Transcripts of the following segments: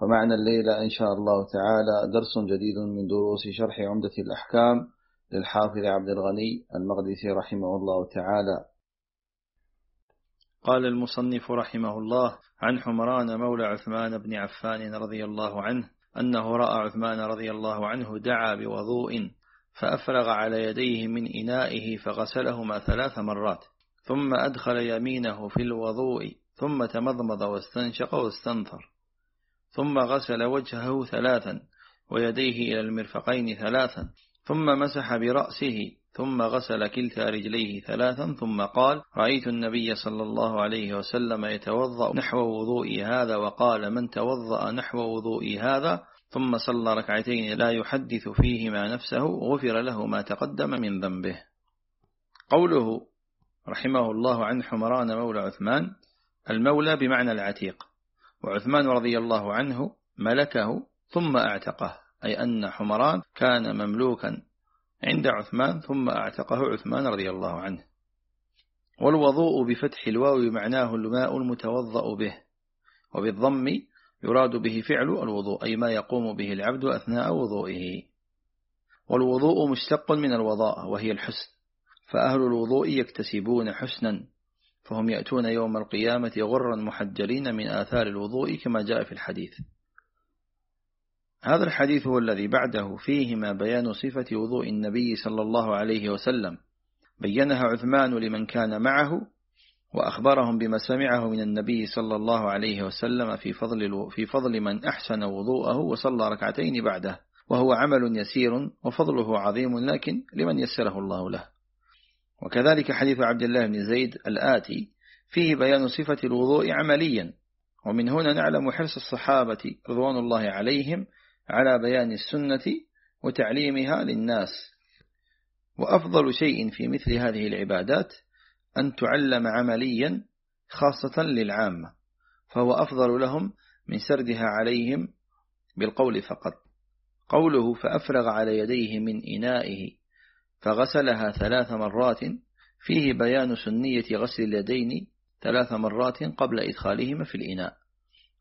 فمعنا الليلة إن شاء الله تعالى درس جديد من دروس شرح عمدة الأحكام للحافظ عبد الغني المقدسي رحمه الله تعالى. قال المصنف رحمه الله عن حمران مولى عثمان بن عفان رضي الله عنه أنه رأى عثمان رضي الله عنه دعا بوضوء فأفرغ على يديه من إنائه فغسلهما ثلاث مرات ثم أدخل يمينه في الوضوء ثم تمضمض واستنشق واستنثر. ثم غسل وجهه ثلاثا ويديه إلى المرفقين ثلاثا ثم مسح برأسه ثم غسل كلتا رجليه ثلاثا ثم قال رأيت النبي صلى الله عليه وسلم يتوضأ نحو وضوئي هذا وقال من توضأ نحو وضوئي هذا؟ ثم صلى ركعتين لا يحدث فيهما نفسه غفر له ما تقدم من ذنبه. قوله رحمه الله عن حمران مولى عثمان المولى بمعنى العتيق وعثمان رضي الله عنه ملكه ثم أعتقه أي أن حمران كان مملوكا عند عثمان ثم أعتقه عثمان رضي الله عنه. والوضوء بفتح الواو معناه الماء المتوضأ به وبالضم يراد به فعل الوضوء أي ما يقوم به العبد أثناء وضوئه. والوضوء مشتق من الوضاء وهي الحسن فأهل الوضوء يكتسبون حسنا. فهم يأتون يوم القيامة غرا محجلين من آثار الوضوء كما جاء في الحديث. هذا الحديث هو الذي بعده فيهما بيان صفة وضوء النبي صلى الله عليه وسلم. بينها عثمان لمن كان معه وأخبرهم بما سمعه من النبي صلى الله عليه وسلم في فضل, في فضل من أحسن وضوءه وصلى ركعتين بعده وهو عمل يسير وفضله عظيم لكن لمن يسره الله له. وكذلك حديث عبد الله بن زيد الآتي فيه بيان صفة الوضوء عمليا. ومن هنا نعلم حرص الصحابة رضوان الله عليهم على بيان السنة وتعليمها للناس. وأفضل شيء في مثل هذه العبادات أن تعلم عمليا خاصة للعامة فهو أفضل لهم من سردها عليهم بالقول فقط. قوله فأفرغ على يديه من إنائه فغسلها ثلاث مرات. فيه بيان سنية غسل اليدين ثلاث مرات قبل إدخالهما في الإناء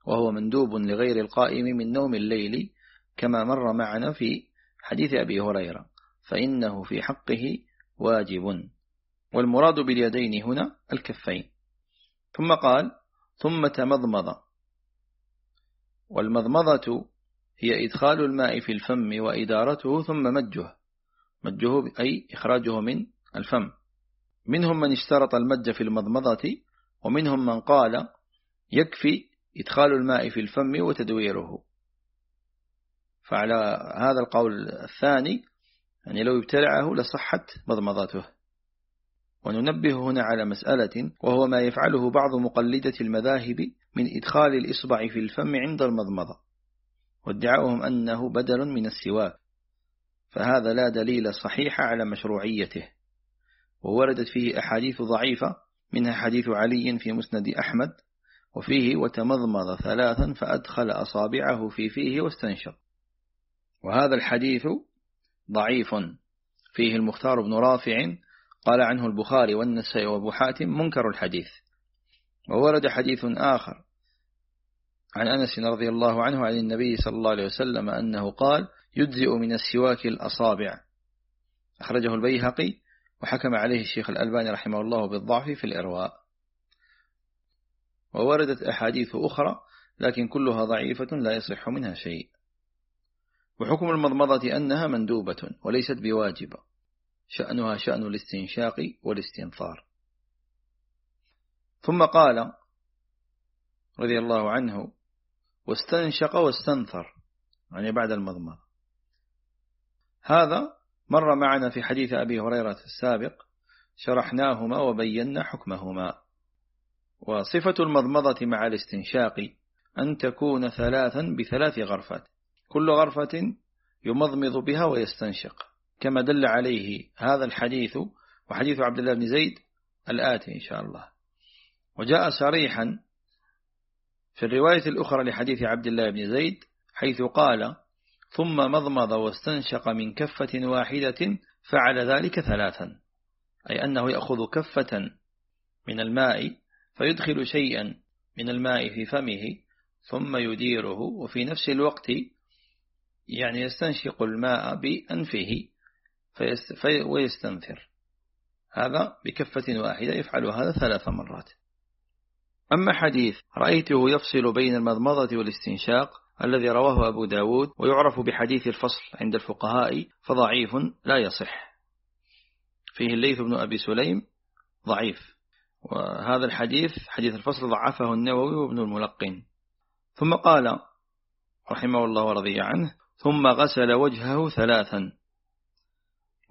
وهو مندوب لغير القائم من نوم الليل كما مر معنا في حديث أبي هريرة فإنه في حقه واجب. والمراد باليدين هنا الكفين. ثم قال ثم تمضمض. والمضمضة هي إدخال الماء في الفم وإدارته ثم مجه. مجه أي إخراجه من الفم. منهم من اشترط المج في المضمضة ومنهم من قال يكفي إدخال الماء في الفم وتدويره. فعلى هذا القول الثاني يعني لو ابتلعه لصحت مضمضته. وننبه هنا على مسألة وهو ما يفعله بعض مقلدة المذاهب من إدخال الإصبع في الفم عند المضمضة. وادعاؤهم أنه بدل من السواك. فهذا لا دليل صحيح على مشروعيته. ووردت فيه أحاديث ضعيفة منها حديث علي في مسند أحمد وفيه وتمضمض ثلاثا فأدخل أصابعه في فيه واستنشق. وهذا الحديث ضعيف. فيه المختار بن رافع قال عنه البخاري والنسائي وأبو حاتم منكر الحديث. وورد حديث آخر عن أنس رضي الله عنه عن النبي صلى الله عليه وسلم أنه قال يجزئ من السواك الأصابع. أخرجه البيهقي وحكم عليه الشيخ الألباني رحمه الله بالضعف في الإرواء. ووردت أحاديث أخرى لكن كلها ضعيفة لا يصح منها شيء. وحكم المضمضة أنها مندوبة وليست بواجبة. شأنها شأن الاستنشاق والاستنثار. ثم قال رضي الله عنه واستنشق واستنثر يعني بعد المضمض هذا مر معنا في حديث أبي هريرة السابق شرحناهما وبينا حكمهما. وصفة المضمضة مع الاستنشاق أن تكون ثلاثا بثلاث غرفات. كل غرفة يمضمض بها ويستنشق. كما دل عليه هذا الحديث وحديث عبد الله بن زيد الآتي إن شاء الله. وجاء صريحا في الرواية الأخرى لحديث عبد الله بن زيد حيث قال ثم مضمض واستنشق من كفة واحدة فعل ذلك ثلاثا أي أنه يأخذ كفة من الماء فيدخل شيئا من الماء في فمه ثم يديره وفي نفس الوقت يعني يستنشق الماء بأنفه ويستنثر. هذا بكفة واحدة يفعل هذا ثلاث مرات. أما حديث رأيته يفصل بين المضمضة والاستنشاق الذي رواه أبو داود ويعرف بحديث الفصل عند الفقهاء فضعيف لا يصح. فيه الليث بن أبي سليم ضعيف. وهذا الحديث حديث الفصل ضعفه النووي وابن الملقن. ثم قال رحمه الله ورضي عنه ثم غسل وجهه ثلاثا.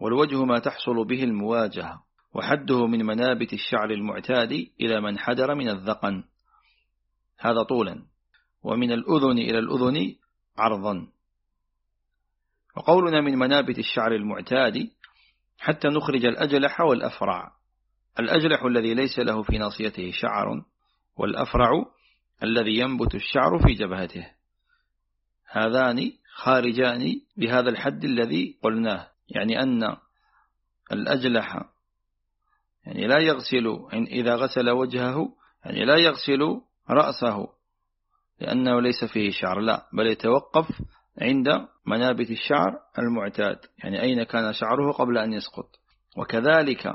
والوجه ما تحصل به المواجهة وحده من منابت الشعر المعتاد إلى من حدر من الذقن. هذا طولا. ومن الأذن إلى الأذن عرضا. وقولنا من منابت الشعر المعتاد حتى نخرج الأجلح والأفرع. الأجلح الذي ليس له في ناصيته شعر والأفرع الذي ينبت الشعر في جبهته. هذان خارجان بهذا الحد الذي قلناه يعني أن الأجلح يعني لا يغسل إذا غسل وجهه يعني لا يغسل رأسه. لأنه ليس فيه شعر. لا بل يتوقف عند منابت الشعر المعتاد. يعني أين كان شعره قبل أن يسقط؟ وكذلك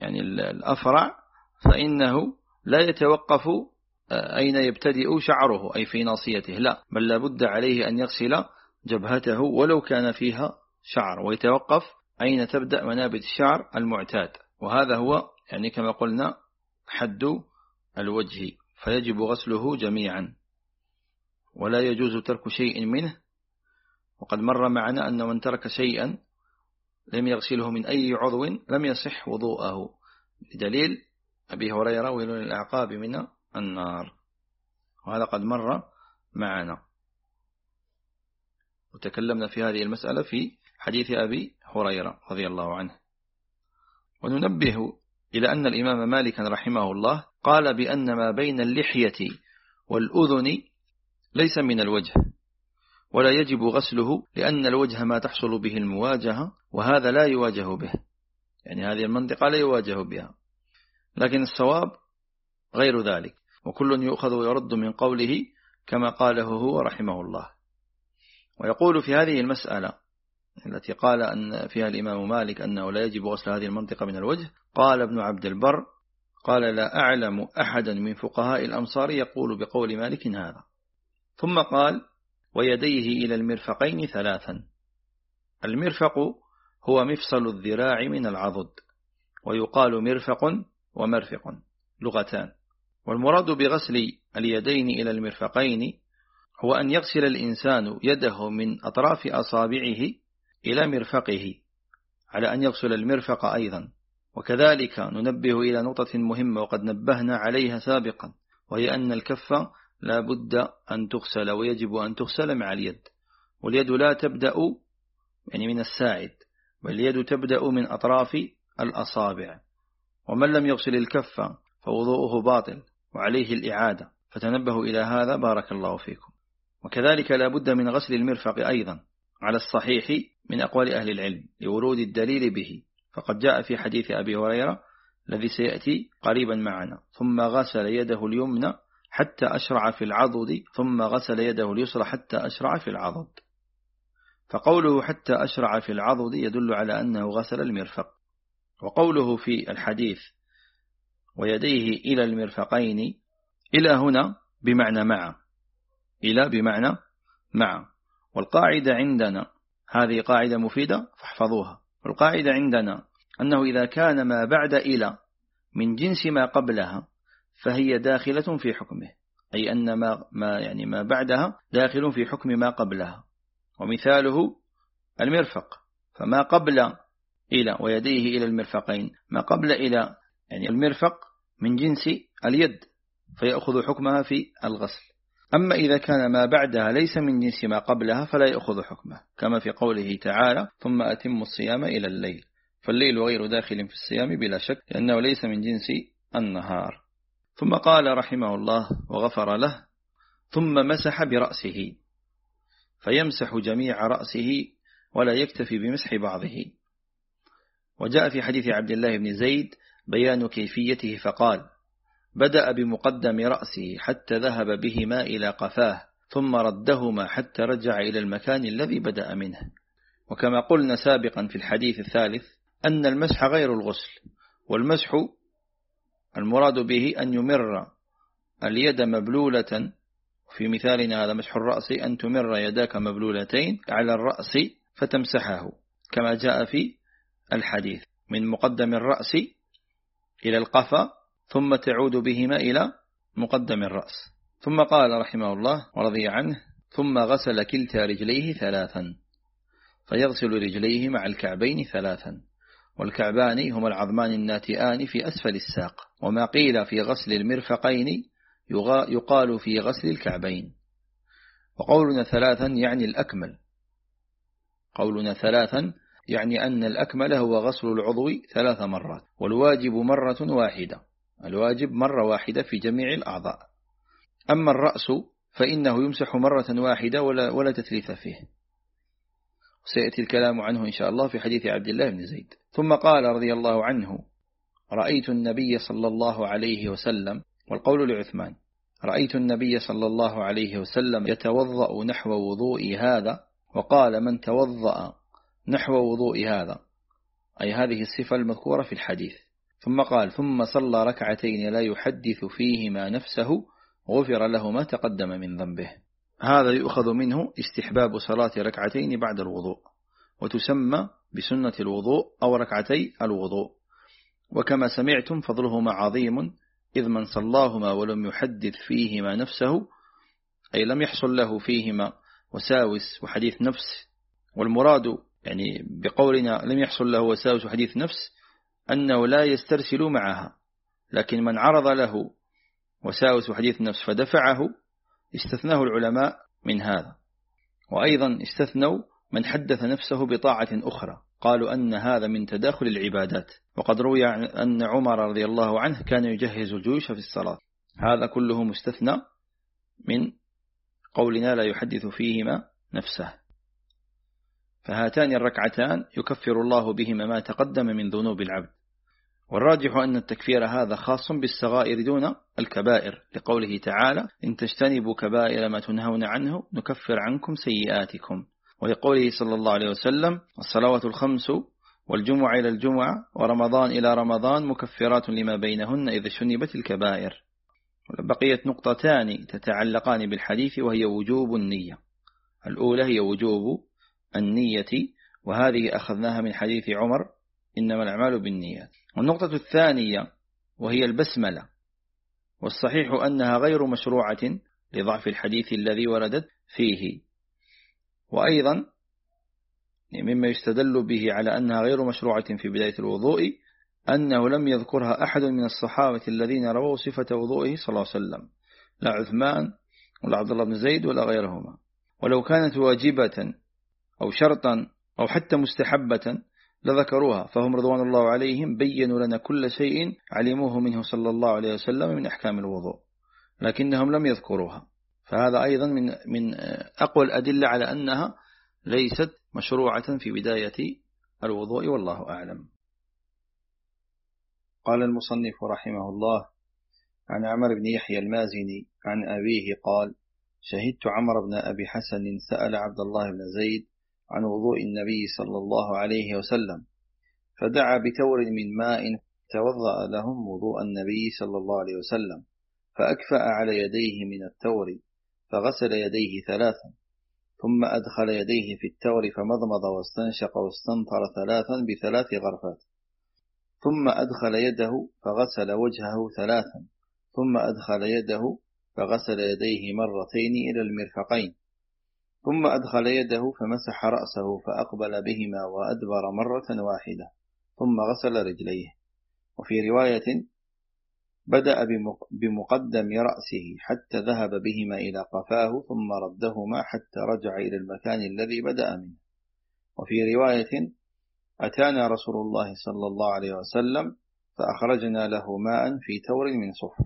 يعني الأفرع فإنه لا يتوقف آه، أين يبتدئ شعره أي في ناصيته. لا بل لابد عليه أن يغسل جبهته ولو كان فيها شعر. ويتوقف أين تبدأ منابت الشعر المعتاد. وهذا هو يعني كما قلنا حد الوجه فيجب غسله جميعا. ولا يجوز ترك شيء منه. وقد مر معنا أن من ترك شيئا لم يغسله من أي عضو لم يصح وضوءه. بدليل أبي هريرة ويل الأعقاب من النار. وهذا قد مر معنا. وتكلمنا في هذه المسألة في حديث أبي هريرة رضي الله عنه. وننبه إلى أن الإمام مالك رحمه الله قال بأن ما بين اللحية والأذن ليس من الوجه. ولا يجب غسله لأن الوجه ما تحصل به المواجهة وهذا لا يواجه به. يعني هذه المنطقة لا يواجه بها. لكن الصواب غير ذلك. وكل يؤخذ ويرد من قوله كما قاله هو رحمه الله. ويقول في هذه المسألة التي قال أن فيها الإمام مالك أنه لا يجب غسل هذه المنطقة من الوجه قال ابن عبد البر قال لا أعلم أحدا من فقهاء الأمصار يقول بقول مالك هذا. ثم قال ويديه إلى المرفقين ثلاثا. المرفق هو مفصل الذراع من العضد ويقال مرفق ومرفق لغتان. والمراد بغسل اليدين إلى المرفقين هو أن يغسل الإنسان يده من أطراف أصابعه إلى مرفقه على أن يغسل المرفق أيضا. وكذلك ننبه إلى نقطة مهمة وقد نبهنا عليها سابقا وهي أن الكف لا بد أن تغسل ويجب أن تغسل مع اليد. واليد لا تبدأ يعني من الساعد بل اليد تبدأ من أطراف الأصابع. ومن لم يغسل الكف فوضوءه باطل وعليه الإعادة. فتنبهوا إلى هذا بارك الله فيكم. وكذلك لا بد من غسل المرفق أيضا على الصحيح من أقوال أهل العلم لورود الدليل به. فقد جاء في حديث أبي هريرة الذي سيأتي قريبا معنا. ثم غسل يده اليمنى حتى أشرع في العضد ثم غسل يده اليسرى حتى أشرع في العضد. فقوله حتى أشرع في العضد يدل على أنه غسل المرفق. وقوله في الحديث ويديه إلى المرفقين إلى هنا بمعنى مع إلى بمعنى مع. والقاعدة عندنا هذه قاعدة مفيدة فاحفظوها. والقاعدة عندنا أنه إذا كان ما بعد إلى من جنس ما قبلها فهي داخلة في حكمه. أي أن ما, ما, يعني ما بعدها داخل في حكم ما قبلها. ومثاله المرفق. فما قبل إلى ويديه إلى المرفقين. ما قبل إلى يعني المرفق من جنس اليد فيأخذ حكمها في الغسل. أما إذا كان ما بعدها ليس من جنس ما قبلها فلا يأخذ حكمه كما في قوله تعالى ثم أتم الصيام إلى الليل فالليل غير داخل في الصيام بلا شك لأنه ليس من جنس النهار. ثم قال رحمه الله وغفر له ثم مسح برأسه فيمسح جميع رأسه ولا يكتفي بمسح بعضه. وجاء في حديث عبد الله بن زيد بيان كيفيته فقال بدأ بمقدم رأسه حتى ذهب بهما إلى قفاه ثم ردهما حتى رجع إلى المكان الذي بدأ منه. وكما قلنا سابقا في الحديث الثالث أن المسح غير الغسل والمسح المراد به أن يمر اليد مبلولة. في مثالنا هذا مسح الرأس أن تمر يداك مبلولتين على الرأس فتمسحه كما جاء في الحديث. من مقدم الرأس إلى القفا ثم تعود بهما إلى مقدم الرأس. ثم قال رحمه الله ورضي عنه ثم غسل كلتا رجليه ثلاثا فيغسل رجليه مع الكعبين ثلاثا والكعبان هما العظمان الناتئان في أسفل الساق. وما قيل في غسل المرفقين يقال في غسل الكعبين. وقولنا ثلاثا يعني الأكمل. قولنا ثلاثا يعني أن الأكمل هو غسل العضو ثلاث مرات والواجب مرة واحدة. الواجب مرة واحدة في جميع الأعضاء. أما الرأس فإنه يمسح مرة واحدة ولا, ولا تثليث فيه. سيأتي الكلام عنه إن شاء الله في حديث عبد الله بن زيد. ثم قال رضي الله عنه رأيت النبي صلى الله عليه وسلم والقول لعثمان رأيت النبي صلى الله عليه وسلم يتوضأ نحو وضوء هذا وقال من توضأ نحو وضوء هذا أي هذه الصفة المذكورة في الحديث. ثم قال ثم صلى ركعتين لا يحدث فيهما نفسه غفر له ما تقدم من ذنبه. هذا يؤخذ منه استحباب صلاة ركعتين بعد الوضوء وتسمى بسنة الوضوء أو ركعتي الوضوء. وكما سمعتم فضلهما عظيم إذ من صلاهما ولم يحدث فيهما نفسه أي لم يحصل له فيهما وساوس وحديث نفس. والمراد يعني بقولنا لم يحصل له وساوس وحديث نفس أنه لا يسترسل معها لكن من عرض له وساوس وحديث نفس فدفعه استثناه العلماء من هذا. وأيضا استثنوا من حدث نفسه بطاعة أخرى. قالوا أن هذا من تداخل العبادات. وقد روي أن عمر رضي الله عنه كان يجهز الجيوش في الصلاة. هذا كله مستثنى من قولنا لا يحدث فيهما نفسه. فهاتان الركعتان يكفر الله بهما ما تقدم من ذنوب العبد. والراجح أن التكفير هذا خاص بالصغائر دون الكبائر لقوله تعالى إن تجتنبوا كبائر ما تنهون عنه نكفر عنكم سيئاتكم. ولقوله صلى الله عليه وسلم الصلوات الخمس والجمعة إلى الجمعة ورمضان إلى رمضان مكفرات لما بينهن إذا شنبت الكبائر. بقيت نقطتان تتعلقان بالحديث وهي وجوب النية. الأولى هي وجوب النية وهذه أخذناها من حديث عمر إنما الأعمال بالنيات والنقطة الثانية وهي البسملة. والصحيح أنها غير مشروعة لضعف الحديث الذي وردت فيه. وأيضا مما يستدل به على أنها غير مشروعة في بداية الوضوء أنه لم يذكرها أحد من الصحابة الذين رووا صفة وضوئه صلى الله عليه وسلم لا عثمان ولا عبد الله بن زيد ولا غيرهما. ولو كانت واجبة أو شرطا أو حتى مستحبة لذكروها فهم رضوان الله عليهم بينوا لنا كل شيء علموه منه صلى الله عليه وسلم من أحكام الوضوء لكنهم لم يذكروها. فهذا أيضا من من أقوى الأدلة على أنها ليست مشروعة في بداية الوضوء والله أعلم. قال المصنف رحمه الله عن عمرو بن يحيى المازني عن أبيه قال شهدت عمرو بن أبي حسن سأل عبد الله بن زيد عن وضوء النبي صلى الله عليه وسلم فدعا بتور من ماء توضأ لهم وضوء النبي صلى الله عليه وسلم فأكفأ على يديه من التور فغسل يديه ثلاثا ثم أدخل يديه في التور فمضمض واستنشق واستنثر ثلاثا بثلاث غرفات. ثم أدخل يده فغسل وجهه ثلاثا ثم أدخل يده فغسل يديه مرتين إلى المرفقين. ثم أدخل يده فمسح رأسه فأقبل بهما وأدبر مرة واحدة ثم غسل رجليه. وفي رواية بدأ بمقدم رأسه حتى ذهب بهما إلى قفاه ثم ردهما حتى رجع إلى المكان الذي بدأ منه. وفي رواية أتانا رسول الله صلى الله عليه وسلم فأخرجنا له ماء في تور من صفر.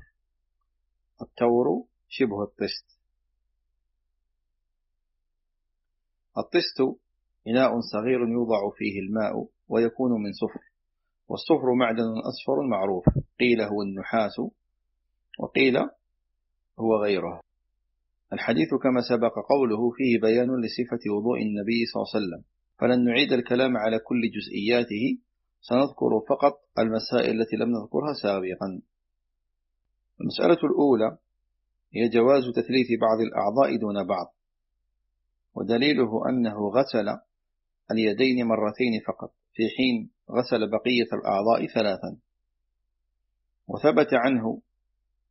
التور شبه الطست. الطست إناء صغير يوضع فيه الماء ويكون من صفر. والصفر معدن أصفر معروف. قيل هو النحاس وقيل هو غيره. الحديث كما سبق قوله فيه بيان لصفة وضوء النبي صلى الله عليه وسلم. فلن نعيد الكلام على كل جزئياته سنذكر فقط المسائل التي لم نذكرها سابقا. المسألة الأولى هي جواز تثليث بعض الأعضاء دون بعض. ودليله أنه غسل اليدين مرتين فقط في حين غسل بقية الأعضاء ثلاثا. وثبت عنه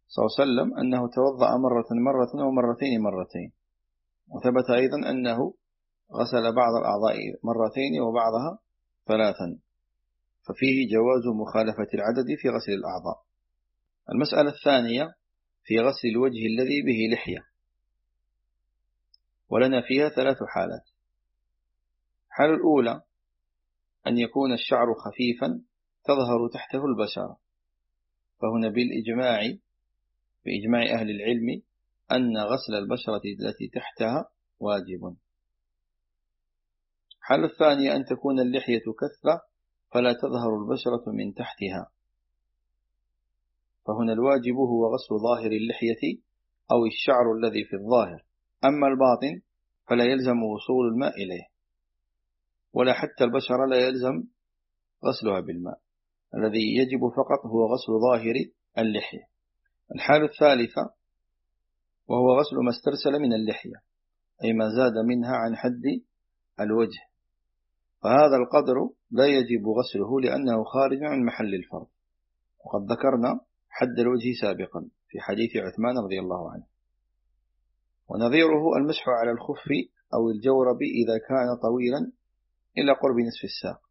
صلى الله عليه وسلم أنه توضأ مرة مرة ومرتين مرتين. وثبت أيضا أنه غسل بعض الأعضاء مرتين وبعضها ثلاثا. ففيه جواز مخالفة العدد في غسل الأعضاء. المسألة الثانية في غسل الوجه الذي به لحية. ولنا فيها ثلاث حالات. الحالة الأولى أن يكون الشعر خفيفا تظهر تحته البشرة. فهنا بالإجماع بإجماع أهل العلم أن غسل البشرة التي تحتها واجب. الحالة الثانية أن تكون اللحية كثرة فلا تظهر البشرة من تحتها. فهنا الواجب هو غسل ظاهر اللحية أو الشعر الذي في الظاهر. أما الباطن فلا يلزم وصول الماء إليه. ولا حتى البشرة لا يلزم غسلها بالماء. الذي يجب فقط هو غسل ظاهر اللحية. الحالة الثالثة وهو غسل ما استرسل من اللحية أي ما زاد منها عن حد الوجه. فهذا القدر لا يجب غسله لأنه خارج عن محل الفرض. وقد ذكرنا حد الوجه سابقا في حديث عثمان رضي الله عنه. ونظيره المسح على الخف أو الجورب إذا كان طويلا إلى قرب نصف الساق.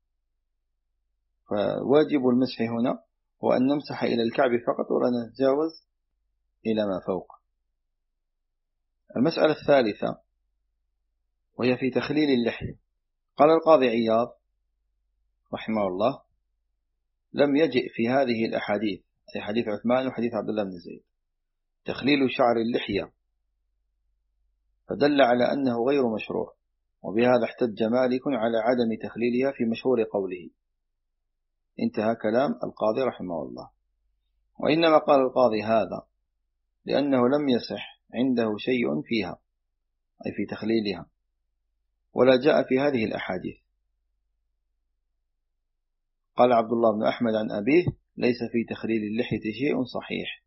فواجب المسح هنا هو أن نمسح إلى الكعب فقط ولا نتجاوز إلى ما فوق. المسألة الثالثة وهي في تخليل اللحية. قال القاضي عياض رحمه الله لم يجئ في هذه الأحاديث أي حديث عثمان وحديث عبد الله بن زيد تخليل شعر اللحية فدل على أنه غير مشروع. وبهذا احتج مالك على عدم تخليلها في مشهور قوله. انتهى كلام القاضي رحمه الله. وإنما قال القاضي هذا لأنه لم يصح عنده شيء فيها أي في تخليلها ولا جاء في هذه الأحاديث. قال عبد الله بن أحمد عن أبيه ليس في تخليل اللحية شيء صحيح.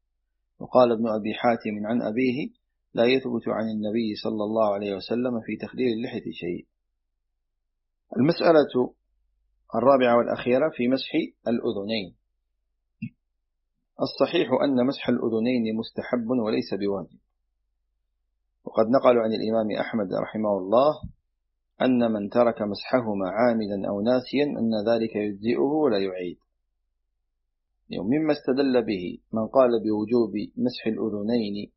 وقال ابن أبي حاتم عن أبيه لا يثبت عن النبي صلى الله عليه وسلم في تخليل اللحية شيء. المسألة الرابعة والأخيرة في مسح الأذنين. الصحيح أن مسح الأذنين مستحب وليس بواجب. وقد نقلوا عن الإمام أحمد رحمه الله أن من ترك مسحهما عامدا أو ناسيا أن ذلك يجزئه ولا يعيد. مما استدل به من قال بوجوب مسح الأذنين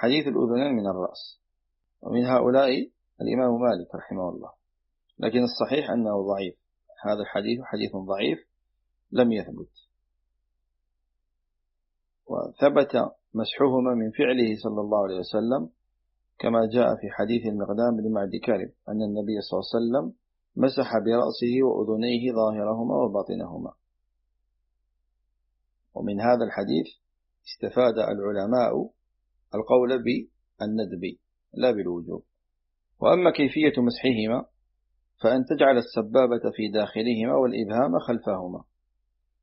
حديث الأذنين من الرأس. ومن هؤلاء الإمام مالك رحمه الله. لكن الصحيح أنه ضعيف. هذا الحديث حديث ضعيف لم يثبت. وثبت مسحهما من فعله صلى الله عليه وسلم كما جاء في حديث المقدام بن معد كارب أن النبي صلى الله عليه وسلم مسح برأسه وأذنيه ظاهرهما وباطنهما. ومن هذا الحديث استفاد العلماء القول بالندب لا بالوجوب. وأما كيفية مسحهما فأن تجعل السبابة في داخلهما والإبهام خلفهما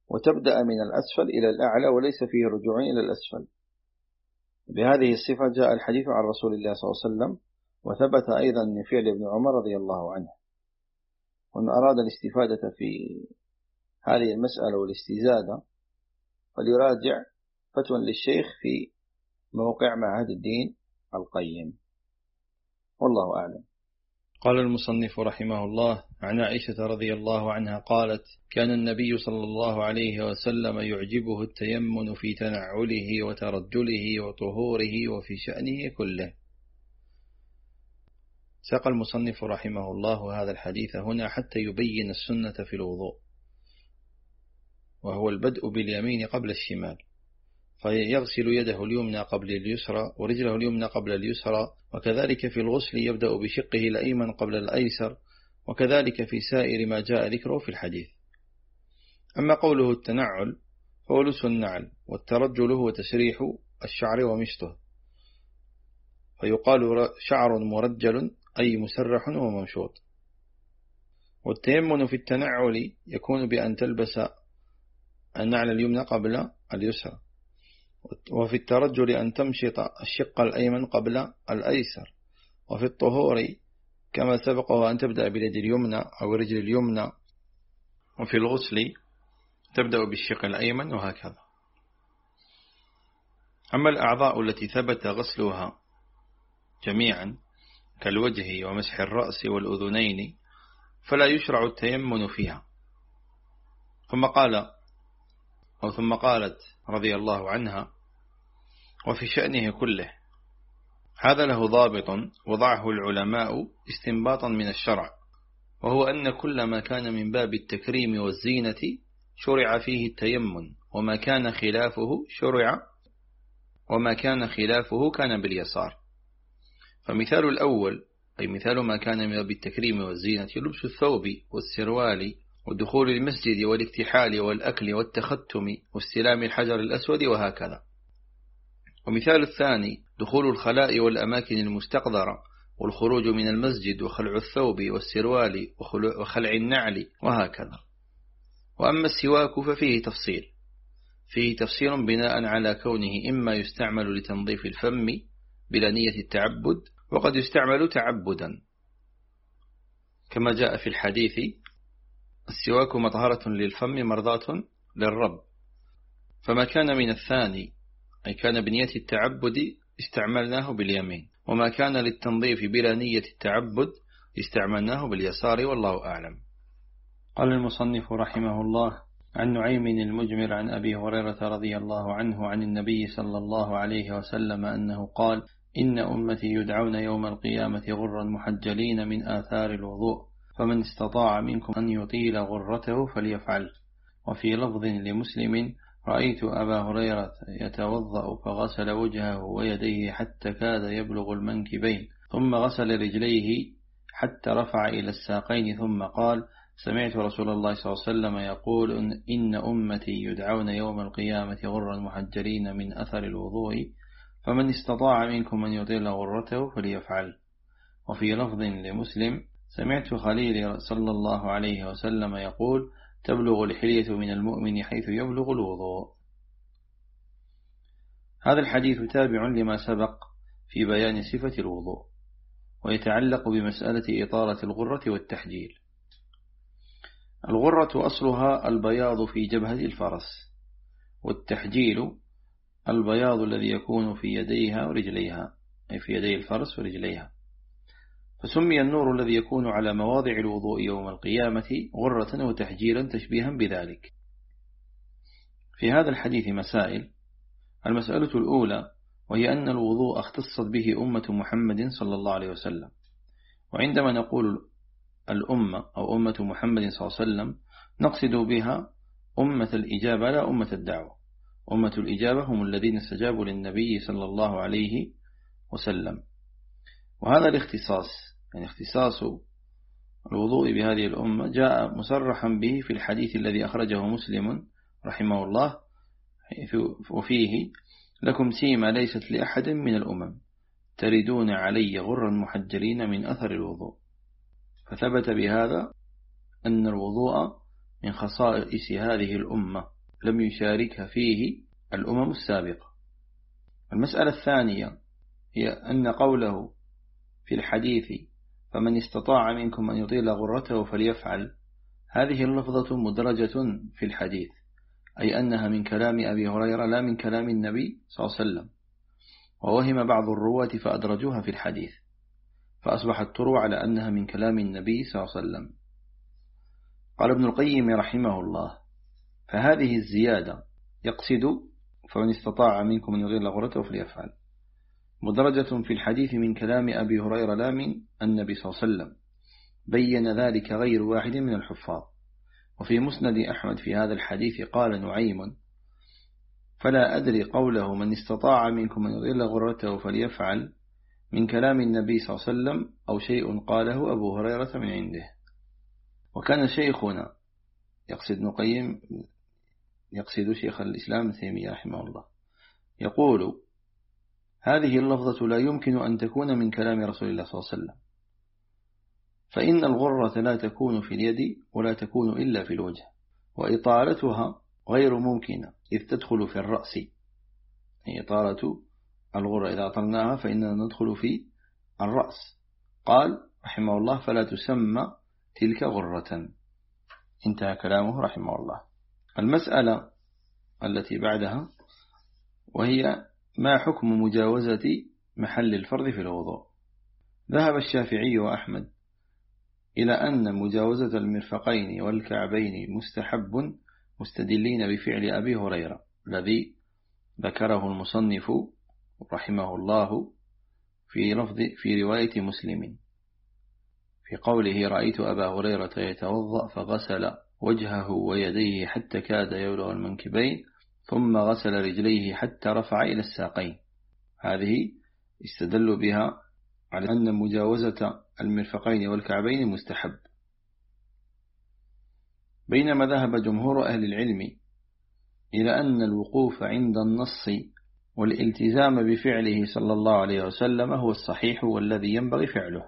وتبدأ من الأسفل إلى الأعلى وليس فيه رجوع إلى الأسفل. بهذه الصفة جاء الحديث عن رسول الله صلى الله عليه وسلم وثبت أيضا من فعل ابن عمر رضي الله عنه. ومن أراد الاستفادة في هذه المسألة والاستزادة فليراجع فتوى للشيخ في موقع معهد الدين القيم. والله أعلم. قال المصنف رحمه الله عن عائشة رضي الله عنها قالت كان النبي صلى الله عليه وسلم يعجبه التيمن في تنعله وترجله وطهوره وفي شأنه كله. ساق المصنف رحمه الله هذا الحديث هنا حتى يبين السنة في الوضوء وهو البدء باليمين قبل الشمال. فيغسل يده اليمنى قبل اليسرى ورجله اليمنى قبل اليسرى وكذلك في الغسل يبدأ بشقه الأيمن قبل الأيسر وكذلك في سائر ما جاء ذكره في الحديث. أما قوله التنعل هو لس النعل والترجل هو تسريح الشعر ومشطه. فيقال شعر مرجل أي مسرح وممشوط. والتيمن في التنعل يكون بأن تلبس النعل اليمنى قبل اليسرى. وفي الترجل أن تمشط الشق الأيمن قبل الأيسر. وفي الطهور كما سبقه أن تبدأ باليد اليمنى أو الرجل اليمنى. وفي الغسل تبدأ بالشق الأيمن وهكذا. أما الأعضاء التي ثبت غسلها جميعا كالوجه ومسح الرأس والأذنين فلا يشرع التيمن فيها. ثم قال أو ثم قالت رضي الله عنها وفي شأنه كله. هذا له ضابط وضعه العلماء استنباطا من الشرع وهو أن كل ما كان من باب التكريم والزينة شرع فيه التيمن وما كان خلافه شرع وما كان خلافه كان باليسار. فمثال الأول أي مثال ما كان من باب التكريم والزينة لبس الثوب والسروال ودخول المسجد والاكتحال والأكل والتختم واستلام الحجر الأسود وهكذا. ومثال الثاني دخول الخلاء والأماكن المستقذرة والخروج من المسجد وخلع الثوب والسروال وخلع النعل وهكذا. وأما السواك ففيه تفصيل. فيه تفصيل بناء على كونه إما يستعمل لتنظيف الفم بلا نية التعبد وقد يستعمل تعبدا. كما جاء في الحديث السواك مطهرة للفم مرضاة للرب. فما كان من الثاني أي كان بنية التعبد استعملناه باليمين وما كان للتنظيف بلا نية التعبد استعملناه باليسار والله أعلم. قال المصنف رحمه الله عن نعيم المجمر عن أبي هريرة رضي الله عنه عن النبي صلى الله عليه وسلم أنه قال إن أمتي يدعون يوم القيامة غرا محجلين من آثار الوضوء فمن استطاع منكم أن يطيل غرته فليفعل. وفي لفظ لمسلم رأيت أبا هريرة يتوضأ فغسل وجهه ويديه حتى كاد يبلغ المنكبين ثم غسل رجليه حتى رفع إلى الساقين ثم قال سمعت رسول الله صلى الله عليه وسلم يقول إن أمتي يدعون يوم القيامة غرا محجرين من أثر الوضوء فمن استطاع منكم أن يطيل غرته فليفعل. وفي لفظ لمسلم سمعت خليل صلى الله عليه وسلم يقول تبلغ الحلية من المؤمن حيث يبلغ الوضوء. هذا الحديث تابع لما سبق في بيان صفة الوضوء ويتعلق بمسألة إطالة الغرة والتحجيل. الغرة أصلها البياض في جبهة الفرس والتحجيل البياض الذي يكون في يديها ورجليها أي في يدي الفرس ورجليها. فسمي النور الذي يكون على مواضع الوضوء يوم القيامة غرة وتحجيرا تشبيها بذلك. في هذا الحديث مسائل. المسألة الأولى وهي أن الوضوء اختصت به أمة محمد صلى الله عليه وسلم. وعندما نقول الأمة أو أمة محمد صلى الله عليه وسلم نقصد بها أمة الإجابة لا أمة الدعوة. أمة الإجابة هم الذين استجابوا للنبي صلى الله عليه وسلم. وهذا الاختصاص يعني اختصاص الوضوء بهذه الأمة جاء مصرحا به في الحديث الذي أخرجه مسلم رحمه الله وفيه لكم سيما ليست لأحد من الأمم تردون علي غرا محجلين من أثر الوضوء. فثبت بهذا أن الوضوء من خصائص هذه الأمة لم يشاركها فيه الأمم السابقة. المسألة الثانية هي أن قوله في الحديث فمن استطاع منكم أن يطيل غرته فليفعل. هذه اللفظة مدرجة في الحديث أي أنها من كلام أبي هريرة لا من كلام النبي صلى الله عليه وسلم. ووهم بعض الرواة فأدرجوها في الحديث فأصبحت تروى على أنها من كلام النبي صلى الله عليه وسلم. قال ابن القيم رحمه الله فهذه الزيادة يقصد فمن استطاع منكم من يغير لغرته فليفعل. مدرجة في الحديث من كلام أبي هريرة لا من النبي صلى الله عليه وسلم. بين ذلك غير واحد من الحفاظ. وفي مسند أحمد في هذا الحديث قال نعيم فلا أدري قوله من استطاع منكم من يغير غرته فليفعل من كلام النبي صلى الله عليه وسلم أو شيء قاله أبو هريرة من عنده. وكان شيخنا يقصد نقيم يقصد شيخ الإسلام تيمية رحمه الله يقول هذه اللفظة لا يمكن أن تكون من كلام رسول الله صلى الله عليه وسلم. فإن الغرة لا تكون في اليد ولا تكون إلا في الوجه وإطالتها غير ممكنة إذ تدخل في الرأس. إطالة الغرة إذا أطلناها فإننا ندخل في الرأس. قال رحمه الله فلا تسمى تلك غرة. انتهى كلامه رحمه الله. المسألة التي بعدها وهي ما حكم مجاوزة محل الفرض في الوضوء؟ ذهب الشافعي وأحمد إلى أن مجاوزة المرفقين والكعبين مستحب مستدلين بفعل أبي هريرة الذي ذكره المصنف رحمه الله في لفظ في رواية مسلم. في قوله رأيت أبا هريرة يتوضأ فغسل وجهه ويديه حتى كاد يبلغ المنكبين ثم غسل رجليه حتى رفع إلى الساقين. هذه استدلوا بها على أن مجاوزة المرفقين والكعبين مستحب. بينما ذهب جمهور أهل العلم إلى أن الوقوف عند النص والالتزام بفعله صلى الله عليه وسلم هو الصحيح والذي ينبغي فعله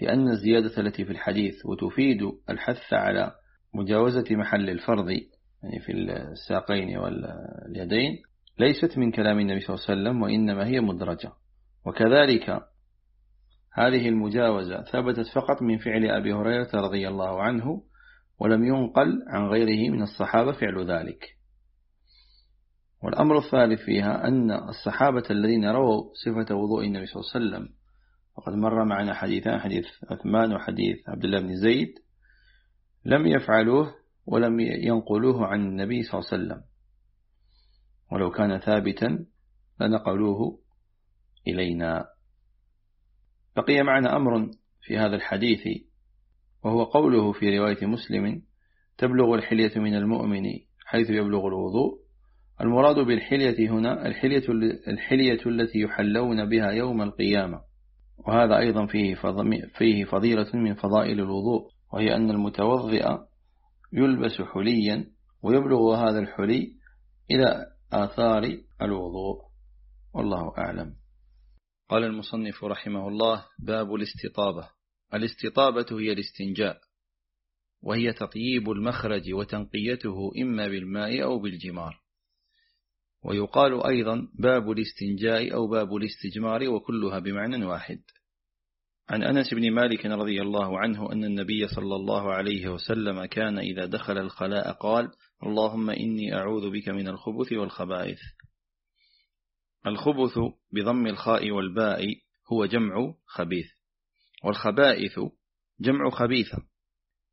لأن الزيادة التي في الحديث وتفيد الحث على مجاوزة محل الفرض يعني في الساقين واليدين ليست من كلام النبي صلى الله عليه وسلم وإنما هي مدرجة. وكذلك هذه المجاوزة ثبتت فقط من فعل أبي هريرة رضي الله عنه ولم ينقل عن غيره من الصحابة فعل ذلك. والأمر الثالث فيها أن الصحابة الذين رووا صفة وضوء النبي صلى الله عليه وسلم وقد مر معنا حديثان حديث عثمان وحديث عبد الله بن زيد لم يفعلوه ولم ينقلوه عن النبي صلى الله عليه وسلم. ولو كان ثابتا لنقلوه إلينا. بقي معنا أمر في هذا الحديث وهو قوله في رواية مسلم تبلغ الحلية من المؤمن حيث يبلغ الوضوء. المراد بالحلية هنا الحلية, الحلية التي يحلون بها يوم القيامة. وهذا أيضا فيه, فضيلة من فضائل الوضوء وهي أن المتوضئ يلبس حليا ويبلغ هذا الحلي إلى آثار الوضوء. والله أعلم. قال المصنف رحمه الله باب الاستطابة. الاستطابة هي الاستنجاء وهي تطييب المخرج وتنقيته إما بالماء أو بالجمار. ويقال أيضا باب الاستنجاء أو باب الاستجمار وكلها بمعنى واحد. عن أنس بن مالك رضي الله عنه أن النبي صلى الله عليه وسلم كان إذا دخل الخلاء قال اللهم إني أعوذ بك من الخبث والخبائث. الخبث بضم الخاء والباء هو جمع خبيث والخبائث جمع خبيثة.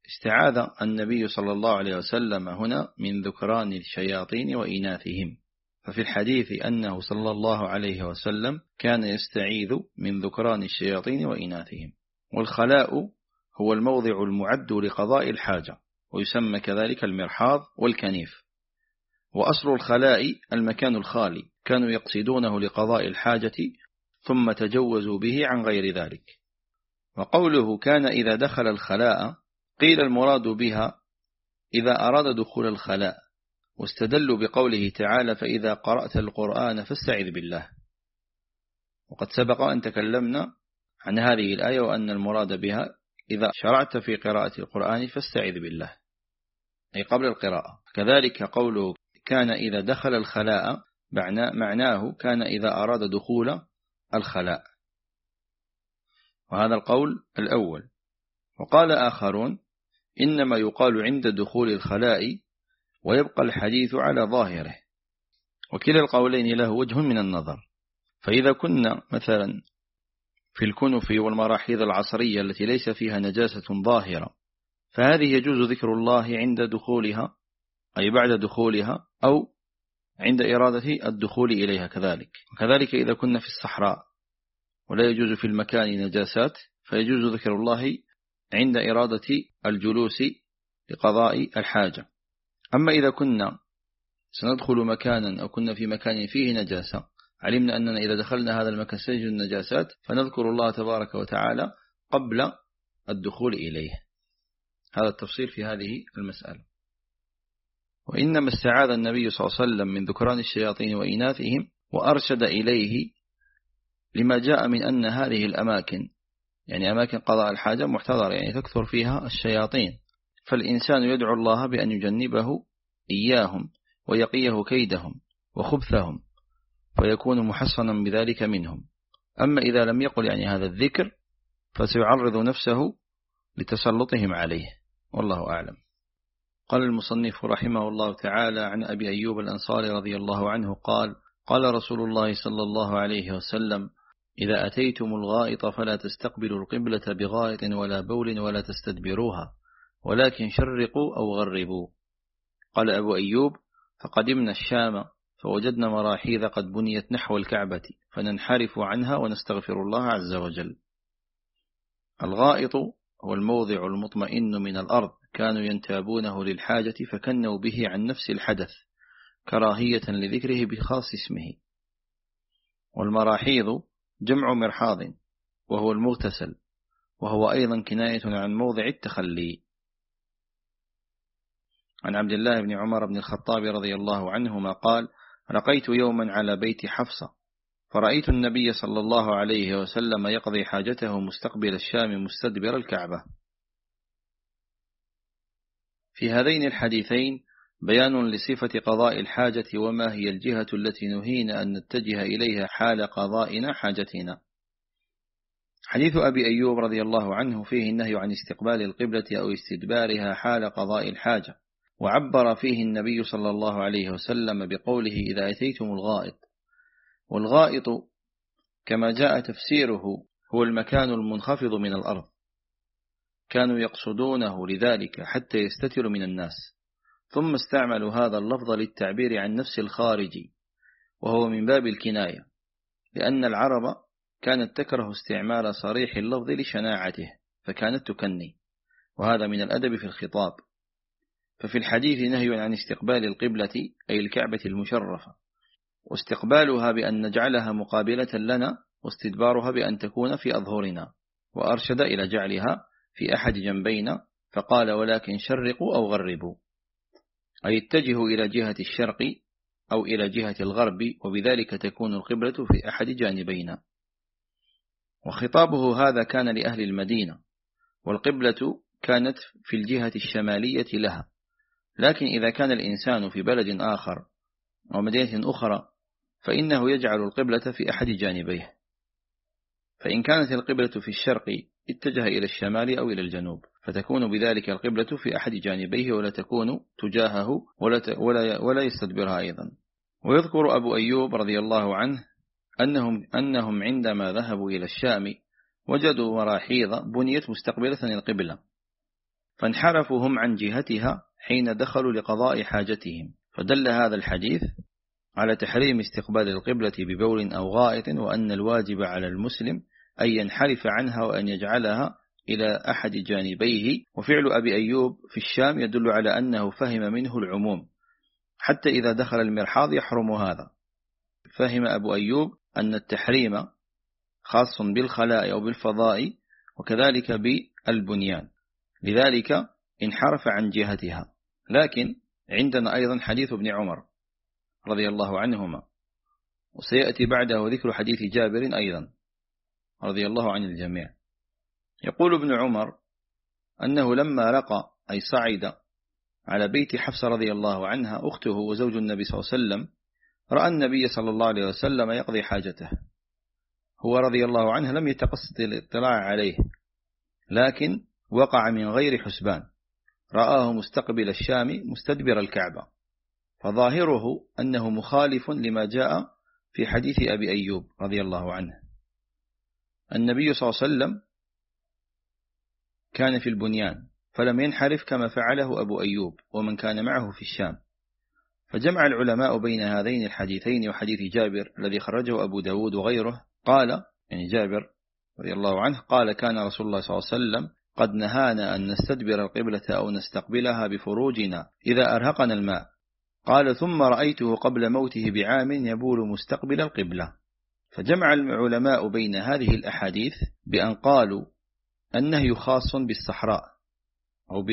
استعاذ النبي صلى الله عليه وسلم هنا من ذكران الشياطين وإناثهم. ففي الحديث أنه صلى الله عليه وسلم كان يستعيذ من ذكران الشياطين وإناثهم. والخلاء هو الموضع المعد لقضاء الحاجة ويسمى كذلك المرحاض والكنيف. وأصل الخلاء المكان الخالي كانوا يقصدونه لقضاء الحاجة ثم تجوزوا به عن غير ذلك. وقوله كان إذا دخل الخلاء قيل المراد بها إذا أراد دخول الخلاء. واستدلوا بقوله تعالى فإذا قرأت القرآن فاستعذ بالله. وقد سبق أن تكلمنا عن هذه الآية وأن المراد بها إذا شرعت في قراءة القرآن فاستعذ بالله. أي قبل القراءة. كذلك قوله كان إذا دخل الخلاء معناه كان إذا أراد دخول الخلاء. وهذا القول الأول. وقال آخرون إنما يقال عند دخول الخلاء ويبقى الحديث على ظاهره. وكلا القولين له وجه من النظر. فإذا كنا مثلا في الكنف والمراحيض العصرية التي ليس فيها نجاسة ظاهرة فهذه يجوز ذكر الله عند دخولها أي بعد دخولها أو عند إرادة الدخول إليها كذلك. وكذلك إذا كنا في الصحراء ولا يجوز في المكان نجاسات فيجوز ذكر الله عند إرادة الجلوس لقضاء الحاجة. أما إذا كنا سندخل مكانا أو كنا في مكان فيه نجاسة علمنا أننا إذا دخلنا هذا المكان سيجد النجاسات فنذكر الله تبارك وتعالى قبل الدخول إليه. هذا التفصيل في هذه المسألة. وإنما استعاذ النبي صلى الله عليه وسلم من ذكران الشياطين وإناثهم وأرشد إليه لما جاء من أن هذه الأماكن يعني أماكن قضاء الحاجة محتضرة يعني تكثر فيها الشياطين. فالإنسان يدعو الله بأن يجنبه إياهم ويقيه كيدهم وخبثهم ويكون محصنا بذلك منهم. أما إذا لم يقل يعني هذا الذكر فسيعرض نفسه لتسلطهم عليه. والله أعلم. قال المصنف رحمه الله تعالى عن أبي أيوب الأنصاري رضي الله عنه قال قال رسول الله صلى الله عليه وسلم إذا أتيتم الغائط فلا تستقبلوا القبلة بغائط ولا بول ولا تستدبروها. ولكن شرقوا أو غربوا. قال أبو أيوب فقدمنا الشام فوجدنا مراحيذ قد بنيت نحو الكعبة فننحرف عنها ونستغفر الله عز وجل. الغائط هو الموضع المطمئن من الأرض كانوا ينتابونه للحاجة فكنوا به عن نفس الحدث كراهية لذكره بخاص اسمه. والمراحيض جمع مرحاض وهو المغتسل وهو أيضا كناية عن موضع التخلي. عن عبد الله بن عمر بن الخطاب رضي الله عنهما قال رقيت يوما على بيت حفصة فرأيت النبي صلى الله عليه وسلم يقضي حاجته مستقبل الشام مستدبر الكعبة. في هذين الحديثين بيان لصفة قضاء الحاجة وما هي الجهة التي نهينا أن نتجه إليها حال قضائنا حاجتنا. حديث أبي أيوب رضي الله عنه فيه النهي عن استقبال القبلة أو استدبارها حال قضاء الحاجة. وعبر فيه النبي صلى الله عليه وسلم بقوله إذا أتيتم الغائط. والغائط كما جاء تفسيره هو المكان المنخفض من الأرض. كانوا يقصدونه لذلك حتى يستتروا من الناس. ثم استعملوا هذا اللفظ للتعبير عن نفس الخارج وهو من باب الكناية لأن العرب كانت تكره استعمال صريح اللفظ لشناعته فكانت تكني وهذا من الأدب في الخطاب. ففي الحديث نهي عن استقبال القبلة أي الكعبة المشرفة. واستقبالها بأن نجعلها مقابلة لنا واستدبارها بأن تكون في أظهرنا. وأرشد إلى جعلها في أحد جنبينا فقال ولكن شرقوا أو غربوا. أي اتجهوا إلى جهة الشرق أو إلى جهة الغرب وبذلك تكون القبلة في أحد جانبينا. وخطابه هذا كان لأهل المدينة والقبلة كانت في الجهة الشمالية لها. لكن إذا كان الإنسان في بلد آخر أو مدينة أخرى فإنه يجعل القبلة في أحد جانبيه. فإن كانت القبلة في الشرق اتجه إلى الشمال أو إلى الجنوب فتكون بذلك القبلة في أحد جانبيه ولا تكون تجاهه ولا, ولا, ولا يستدبرها أيضا. ويذكر أبو أيوب رضي الله عنه أنهم, أنهم عندما ذهبوا إلى الشام وجدوا مراحيض بنيت مستقبلة القبلة فانحرفوا هم عن جهتها حين دخلوا لقضاء حاجتهم. فدل هذا الحديث على تحريم استقبال القبلة ببول أو غائط وأن الواجب على المسلم أن ينحرف عنها وأن يجعلها إلى أحد جانبيه. وفعل أبي أيوب في الشام يدل على أنه فهم منه العموم. حتى إذا دخل المرحاض يحرم هذا. فهم أبو أيوب أن التحريم خاص بالخلاء أو بالفضاء وكذلك بالبنيان. لذلك انحرف عن جهتها. لكن عندنا أيضا حديث ابن عمر رضي الله عنهما وسيأتي بعده ذكر حديث جابر أيضا رضي الله عن الجميع. يقول ابن عمر أنه لما رقى أي صعد على بيت حفصة رضي الله عنها أخته وزوج النبي صلى الله عليه وسلم رأى النبي صلى الله عليه وسلم يقضي حاجته. هو رضي الله عنه لم يتقصد الاطلاع عليه لكن وقع من غير حسبان. رآه مستقبل الشام مستدبر الكعبة. فظاهره أنه مخالف لما جاء في حديث أبي أيوب رضي الله عنه. النبي صلى الله عليه وسلم كان في البنيان فلم ينحرف كما فعله أبو أيوب ومن كان معه في الشام. فجمع العلماء بين هذين الحديثين وحديث جابر الذي خرجه أبو داود وغيره قال يعني جابر رضي الله عنه قال كان رسول الله صلى الله عليه وسلم قد نهانا أن نستدبر القبلة أو نستقبلها بفروجنا إذا أرهقنا الماء. قال ثم رأيته قبل موته بعام يبول مستقبل القبلة. فجمع العلماء بين هذه الأحاديث بأن قالوا النهي خاص بالصحراء أو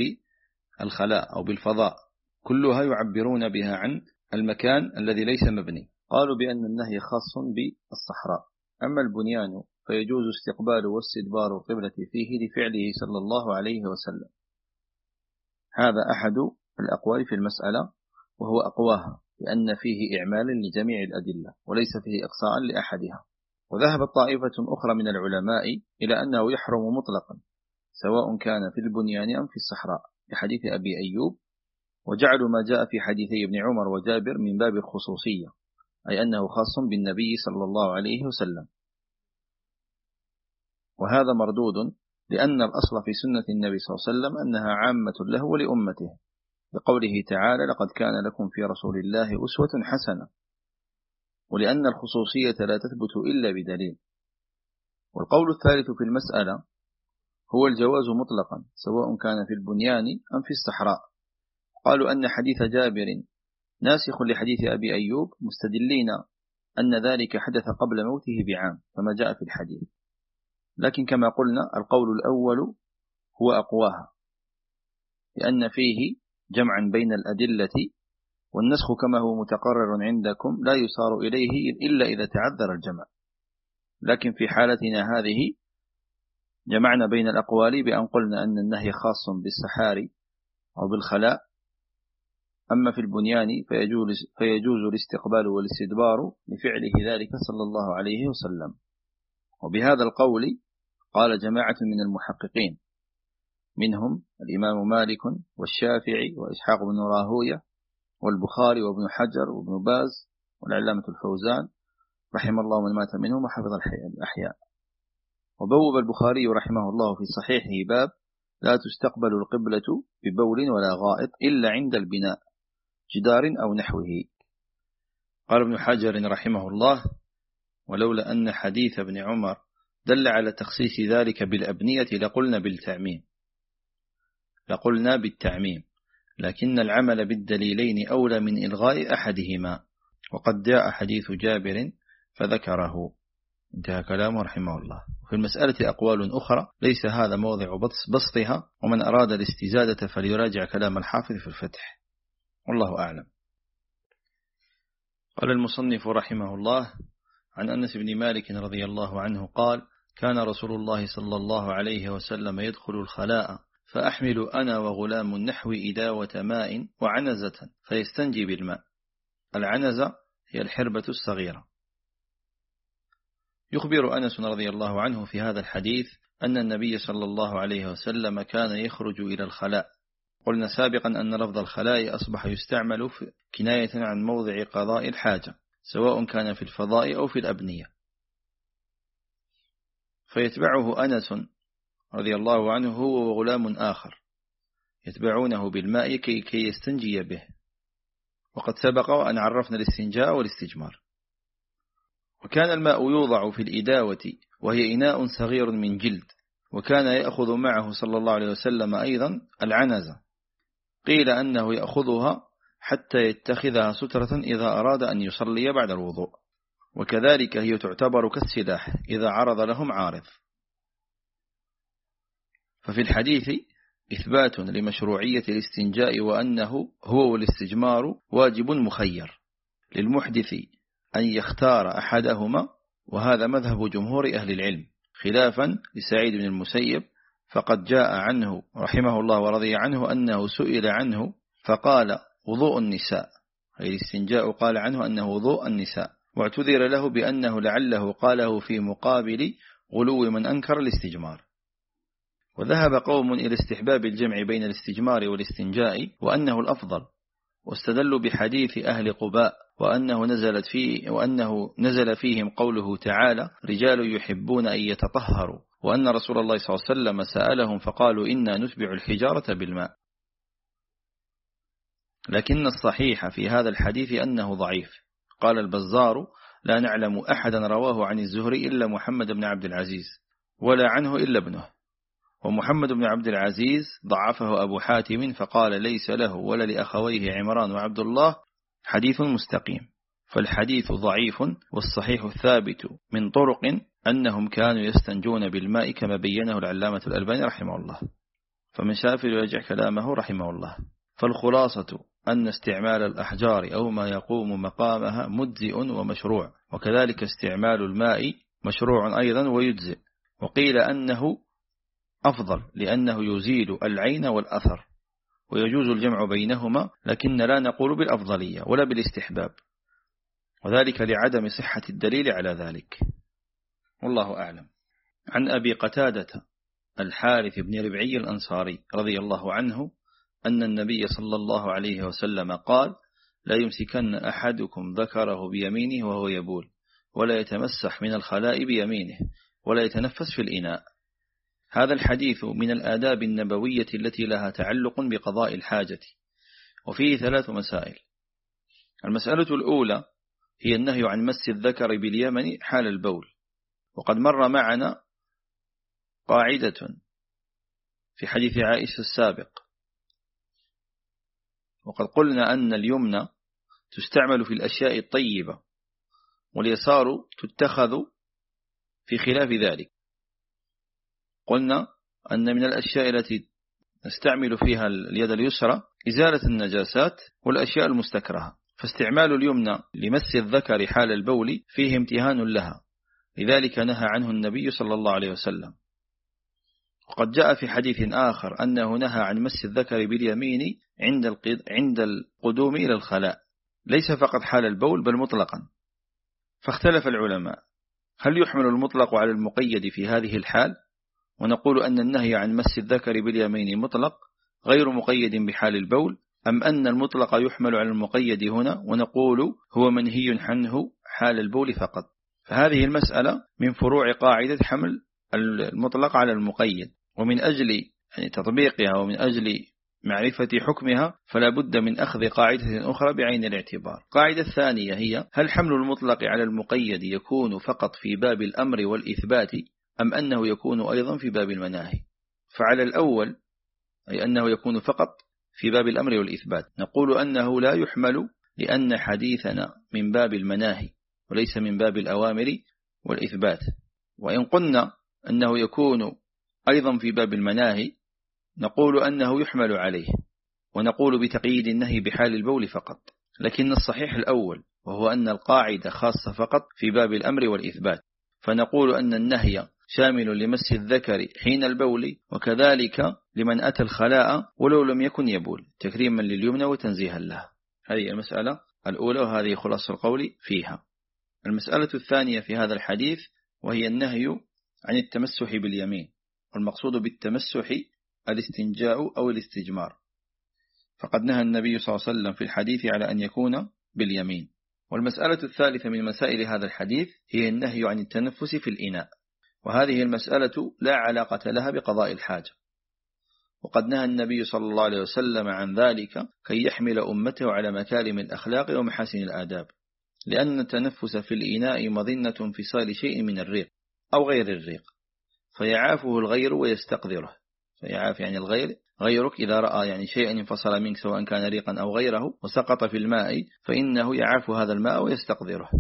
بالخلاء أو بالفضاء كلها يعبرون بها عن المكان الذي ليس مبني. قالوا بأن النهي خاص بالصحراء. أما البنيان فيجوز استقبال واستدبار القبلة فيه لفعله صلى الله عليه وسلم. هذا أحد الأقوال في المسألة وهو أقواها لأن فيه إعمال لجميع الأدلة وليس فيه إقصاء لأحدها. وذهبت طائفة أخرى من العلماء إلى أنه يحرم مطلقا سواء كان في البنيان أم في الصحراء لحديث أبي أيوب. وجعلوا ما جاء في حديثي ابن عمر وجابر من باب الخصوصية أي أنه خاص بالنبي صلى الله عليه وسلم. وهذا مردود لأن الأصل في سنة النبي صلى الله عليه وسلم أنها عامة له ولأمته. بقوله تعالى لقد كان لكم في رسول الله أسوة حسنة. ولأن الخصوصية لا تثبت إلا بدليل. والقول الثالث في المسألة هو الجواز مطلقا سواء كان في البنيان أم في الصحراء. قالوا أن حديث جابر ناسخ لحديث أبي أيوب مستدلين أن ذلك حدث قبل موته بعام كما جاء في الحديث. لكن كما قلنا القول الأول هو أقواها لأن فيه جمعا بين الأدلة والنسخ كما هو متقرر عندكم لا يصار إليه إلا إذا تعذر الجمع. لكن في حالتنا هذه جمعنا بين الأقوال بأن قلنا أن النهي خاص بالسحار أو بالخلاء. أما في البنيان فيجوز, فيجوز الاستقبال والاستدبار لفعله ذلك صلى الله عليه وسلم. وبهذا القول قال جماعة من المحققين. منهم الإمام مالك والشافعي وإسحاق بن راهوية والبخاري وابن حجر وابن باز والعلامة الفوزان رحم الله من مات منهم وحفظ الأحياء. وبوب البخاري رحمه الله في صحيحه باب لا تستقبل القبلة ببول ولا غائط إلا عند البناء جدار أو نحوه. قال ابن حجر رحمه الله ولولا أن حديث ابن عمر دل على تخصيص ذلك بالأبنية لقلنا بالتعميم لقلنا بالتعميم لكن العمل بالدليلين أولى من إلغاء أحدهما. وقد جاء حديث جابر فذكره. انتهى كلامه رحمه الله. في المسألة أقوال أخرى. ليس هذا موضع بسطها. ومن أراد الاستزادة فليراجع كلام الحافظ في الفتح. والله أعلم. قال المصنف رحمه الله عن أنس بن مالك رضي الله عنه قال كان رسول الله صلى الله عليه وسلم يدخل الخلاء فأحمل أنا وغلام نحو إداوة ماء وعنزة فيستنجي بالماء. العنزة هي الحربة الصغيرة. يخبر أنس رضي الله عنه في هذا الحديث أن النبي صلى الله عليه وسلم كان يخرج إلى الخلاء. قلنا سابقا أن لفظ الخلاء أصبح يستعمل كناية عن موضع قضاء الحاجة سواء كان في الفضاء أو في الأبنية. فيتبعه أنس رضي الله عنه هو وغلام آخر يتبعونه بالماء كي, كي يستنجي به. وقد سبق أن عرفنا الاستنجاء والاستجمار. وكان الماء يوضع في الإداوة وهي إناء صغير من جلد وكان يأخذ معه صلى الله عليه وسلم أيضا العنزة. قيل أنه يأخذها حتى يتخذها سترة إذا أراد أن يصلي بعد الوضوء. وكذلك هي تعتبر كالسلاح إذا عرض لهم عارض. ففي الحديث إثبات لمشروعية الاستنجاء وأنه هو والاستجمار واجب مخير للمحدث أن يختار أحدهما وهذا مذهب جمهور أهل العلم. خلافا لسعيد بن المسيب فقد جاء عنه رحمه الله ورضي عنه أنه سئل عنه فقال وضوء النساء. أي الاستنجاء قال عنه أنه وضوء النساء. واعتذر له بأنه لعله قاله في مقابل غلو من أنكر الاستجمار. وذهب قوم إلى استحباب الجمع بين الاستجمار والاستنجاء وأنه الأفضل واستدلوا بحديث أهل قباء وأنه نزلت فيه وأنه نزل فيهم قوله تعالى رجال يحبون أن يتطهروا وأن رسول الله صلى الله عليه وسلم سألهم فقالوا إنا نتبع الحجارة بالماء لكن الصحيح في هذا الحديث أنه ضعيف. قال البزار لا نعلم أحدا رواه عن الزهري إلا محمد بن عبد العزيز ولا عنه إلا ابنه. ومحمد بن عبد العزيز ضعفه أبو حاتم فقال ليس له ولا لأخويه عمران وعبد الله حديث مستقيم فالحديث ضعيف والصحيح الثابت من طرق أنهم كانوا يستنجون بالماء كما بينه العلامة الألباني رحمه الله. فمن شاف يرجع كلامه رحمه الله. فالخلاصة أن استعمال الأحجار أو ما يقوم مقامها مجزئ ومشروع وكذلك استعمال الماء مشروع أيضا ويجزئ. وقيل أنه أفضل لأنه يزيل العين والأثر ويجوز الجمع بينهما لكن لا نقول بالأفضلية ولا بالاستحباب. وذلك لعدم صحة الدليل على ذلك. والله أعلم. عن أبي قتادة الحارث بن ربعي الأنصاري رضي الله عنه أن النبي صلى الله عليه وسلم قال لا يمسكن أحدكم ذكره بيمينه وهو يبول ولا يتمسح من الخلاء بيمينه ولا يتنفس في الإناء. هذا الحديث من الآداب النبوية التي لها تعلق بقضاء الحاجة. وفيه ثلاث مسائل. المسألة الأولى هي النهي عن مس الذكر باليمن حال البول. وقد مر معنا قاعدة في حديث عائشة السابق. وقد قلنا أن اليمنى تستعمل في الأشياء الطيبة واليسار تتخذ في خلاف ذلك. قلنا أن من الأشياء التي نستعمل فيها اليد اليسرى إزالة النجاسات والأشياء المستكرهة. فاستعمال اليمنى لمس الذكر حال البول فيه امتهان لها. لذلك نهى عنه النبي صلى الله عليه وسلم. وقد جاء في حديث آخر أنه نهى عن مس الذكر باليمين عند عند القدوم إلى الخلاء. ليس فقط حال البول بل مطلقا. فاختلف العلماء. هل يحمل المطلق على المقيد في هذه الحال؟ ونقول أن النهي عن مس الذكر باليمين مطلق غير مقيد بحال البول أم أن المطلق يحمل على المقيد هنا؟ ونقول هو منهي عنه حال البول فقط. فهذه المسألة من فروع قاعدة حمل المطلق على المقيد. ومن أجل يعني تطبيقها ومن أجل معرفة حكمها فلا بد من أخذ قاعدة أخرى بعين الاعتبار. قاعدة الثانية هي هل حمل المطلق على المقيد يكون فقط في باب الأمر والإثبات أم أنه يكون أيضا في باب المناهي؟ فعلى الأول أي أنه يكون فقط في باب الأمر والإثبات. نقول أنه لا يحمل لأن حديثنا من باب المناهي وليس من باب الأوامر والإثبات. وإن قلنا أنه يكون أيضا في باب المناهي نقول أنه يحمل عليه ونقول بتقييد النهي بحال البول فقط لكن الصحيح الأول وهو أن القاعدة خاصة فقط في باب الأمر والإثبات فنقول أن النهي شامل لمس الذكر حين البول وكذلك لمن أتى الخلاء ولو لم يكن يبول تكريما لليمنى وتنزيها لها هذه المسألة الأولى وهذه خلاص القول فيها. المسألة الثانية في هذا الحديث وهي النهي عن التمسح باليمين. والمقصود بالتمسح الاستنجاء أو الاستجمار. فقد نهى النبي صلى الله عليه وسلم في الحديث على أن يكون باليمين. والمسألة الثالثة من مسائل هذا الحديث هي النهي عن التنفس في الإناء. وهذه المسألة لا علاقة لها بقضاء الحاجة. وقد نهى النبي صلى الله عليه وسلم عن ذلك كي يحمل أمته على مكارم الأخلاق ومحاسن الآداب. لأن التنفس في الإناء مظنة انفصال شيء من الريق أو غير الريق. فيعافه الغير ويستقذره. فيعاف يعني الغير غيرك إذا رأى يعني شيئا انفصل منك سواء كان ريقا أو غيره وسقط في الماء فإنه يعاف هذا الماء ويستقذره.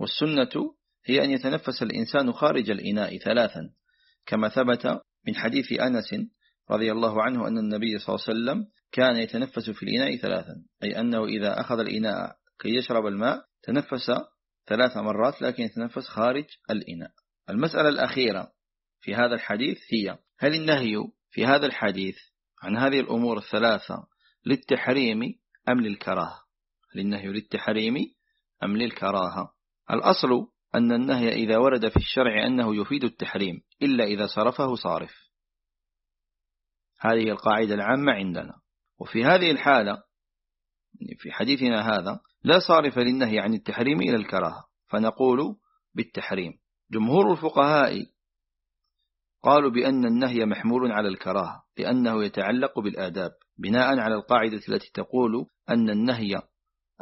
والسنة هي أن يتنفس الإنسان خارج الإناء ثلاثا. كما ثبت من حديث أنس رضي الله عنه أن النبي صلى الله عليه وسلم كان يتنفس في الإناء ثلاثا. أي أنه إذا أخذ الإناء كي يشرب الماء تنفس ثلاث مرات لكن يتنفس خارج الإناء. المسألة الأخيرة في هذا الحديث هي هل النهي في هذا الحديث عن هذه الأمور الثلاثة للتحريم أم للكراهة؟ هل النهي للتحريم أم للكراهة؟ الأصل أن النهي إذا ورد في الشرع أنه يفيد التحريم إلا إذا صرفه صارف. هذه القاعدة العامة عندنا. وفي هذه الحالة في حديثنا هذا لا صارف للنهي عن التحريم إلى الكراهة فنقول بالتحريم. جمهور الفقهاء قالوا بأن النهي محمول على الكراهة لأنه يتعلق بالآداب بناء على القاعدة التي تقول أن النهي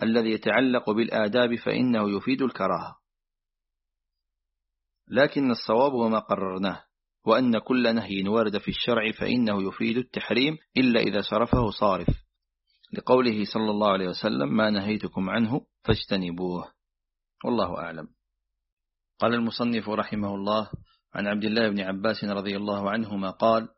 الذي يتعلق بالآداب فإنه يفيد الكراهة. لكن الصواب وما قررناه وأن كل نهي ورد في الشرع فإنه يفيد التحريم إلا إذا صرفه صارف. لقوله صلى الله عليه وسلم ما نهيتكم عنه فاجتنبوه. والله أعلم. قال المصنف رحمه الله عن عبد الله بن عباس رضي الله عنهما قال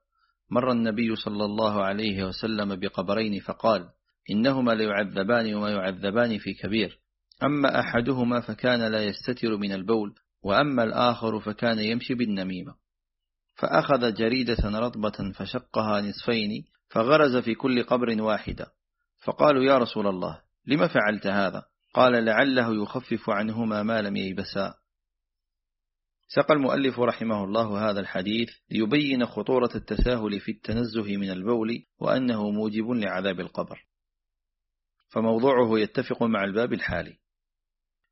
مر النبي صلى الله عليه وسلم بقبرين فقال إنهما ليعذبان وما يعذبان في كبير. أما أحدهما فكان لا يستتر من البول وأما الآخر فكان يمشي بالنميمة. فأخذ جريدة رطبة فشقها نصفين فغرز في كل قبر واحدة. فقالوا يا رسول الله لم فعلت هذا؟ قال لعله يخفف عنهما ما لم ييبسا. سقى المؤلف رحمه الله هذا الحديث ليبين خطورة التساهل في التنزه من البول وأنه موجب لعذاب القبر. فموضوعه يتفق مع الباب الحالي.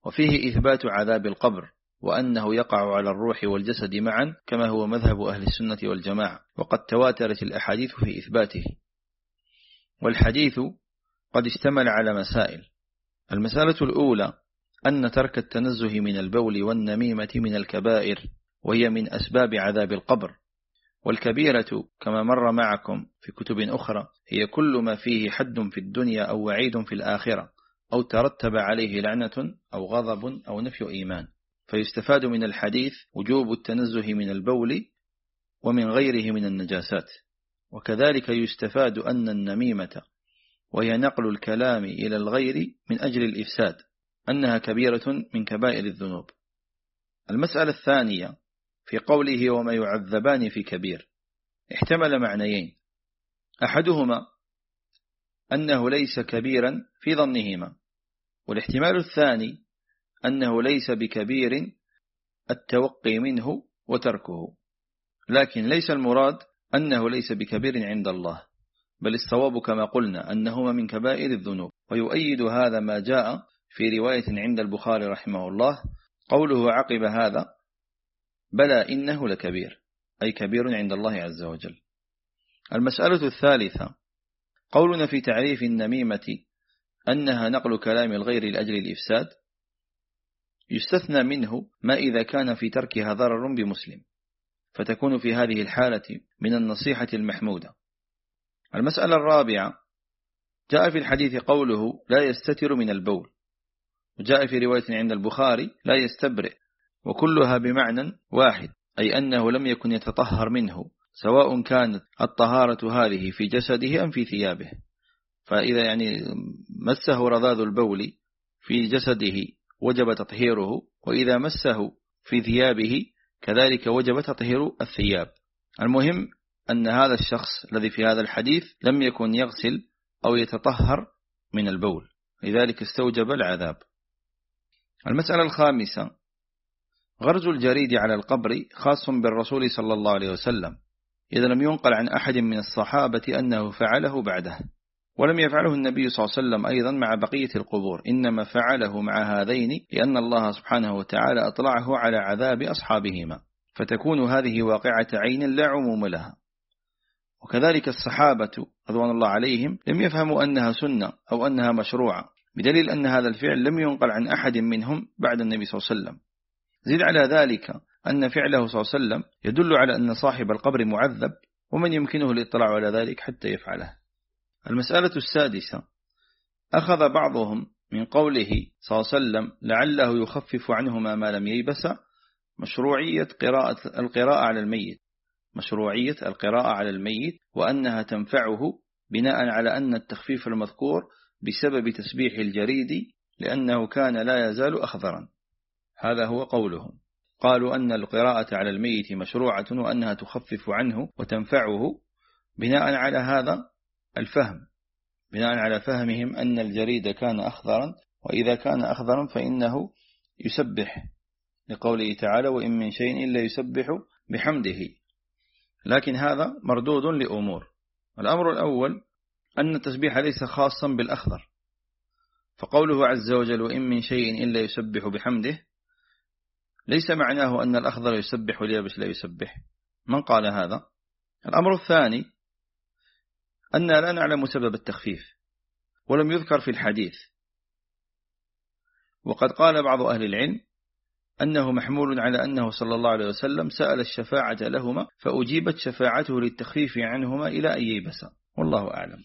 وفيه إثبات عذاب القبر وأنه يقع على الروح والجسد معا كما هو مذهب أهل السنة والجماعة وقد تواترت الأحاديث في إثباته. والحديث قد اشتمل على مسائل. المسألة الأولى أن ترك التنزه من البول والنميمة من الكبائر وهي من أسباب عذاب القبر. والكبيرة كما مر معكم في كتب أخرى هي كل ما فيه حد في الدنيا أو وعيد في الآخرة أو ترتب عليه لعنة أو غضب أو نفي إيمان. فيستفاد من الحديث وجوب التنزه من البول ومن غيره من النجاسات. وكذلك يستفاد أن النميمة وهي نقل الكلام إلى الغير من أجل الإفساد. أنها كبيرة من كبائر الذنوب. المسألة الثانية في قوله وما يعذبان في كبير. احتمل معنيين. أحدهما أنه ليس كبيرا في ظنهما. والاحتمال الثاني أنه ليس بكبير التوقي منه وتركه. لكن ليس المراد أنه ليس بكبير عند الله بل الصواب كما قلنا أنهما من كبائر الذنوب. ويؤيد هذا ما جاء في رواية عند البخاري رحمه الله قوله عقب هذا بلى إنه لكبير. أي كبير عند الله عز وجل. المسألة الثالثة قولنا في تعريف النميمة أنها نقل كلام الغير لأجل الإفساد يستثنى منه ما إذا كان في تركها ضرر بمسلم فتكون في هذه الحالة من النصيحة المحمودة. المسألة الرابعة جاء في الحديث قوله لا يستتر من البول. وجاء في رواية عند البخاري لا يستبرئ وكلها بمعنى واحد أي أنه لم يكن يتطهر منه سواء كانت الطهارة هذه في جسده أم في ثيابه. فإذا يعني مسه رذاذ البول في جسده وجب تطهيره وإذا مسه في ثيابه كذلك وجب تطهير الثياب. المهم أن هذا الشخص الذي في هذا الحديث لم يكن يغسل أو يتطهر من البول لذلك استوجب العذاب. المسألة الخامسة. غرز الجريد على القبر خاص بالرسول صلى الله عليه وسلم إذا لم ينقل عن أحد من الصحابة أنه فعله بعده. ولم يفعله النبي صلى الله عليه وسلم أيضا مع بقية القبور إنما فعله مع هذين لأن الله سبحانه وتعالى أطلعه على عذاب أصحابهما. فتكون هذه واقعة عين لا عموم لها. وكذلك الصحابة رضوان الله عليهم لم يفهموا أنها سنة أو أنها مشروعة. بدليل أن هذا الفعل لم ينقل عن أحد منهم بعد النبي صلى الله عليه وسلم. زد على ذلك أن فعله صلى الله عليه وسلم يدل على أن صاحب القبر معذب ومن يمكنه الاطلاع على ذلك حتى يفعله. المسألة السادسة أخذ بعضهم من قوله صلى الله عليه وسلم لعله يخفف عنهما ما لم ييبس مشروعية قراءة القراءة على الميت. مشروعية القراءة على الميت وأنها تنفعه بناء على أن التخفيف المذكور بسبب تسبيح الجريد لأنه كان لا يزال أخضرا. هذا هو قولهم. قالوا أن القراءة على الميت مشروعة وأنها تخفف عنه وتنفعه. بناء على هذا الفهم. بناء على فهمهم أن الجريد كان أخضرا. وإذا كان أخضرا فإنه يسبح لقوله تعالى وإن من شيء إلا يسبح بحمده. لكن هذا مردود لأمور. الأمر الأول أن التسبيح ليس خاصا بالأخضر. فقوله عز وجل وإن من شيء إلا يسبح بحمده ليس معناه أن الأخضر يسبح واليابس لا يسبح. من قال هذا؟ الأمر الثاني أن لا نعلم سبب التخفيف ولم يذكر في الحديث. وقد قال بعض أهل العلم أنه محمول على أنه صلى الله عليه وسلم سأل الشفاعة لهما فأجيبت شفاعته للتخفيف عنهما إلى أن ييبسا والله أعلم.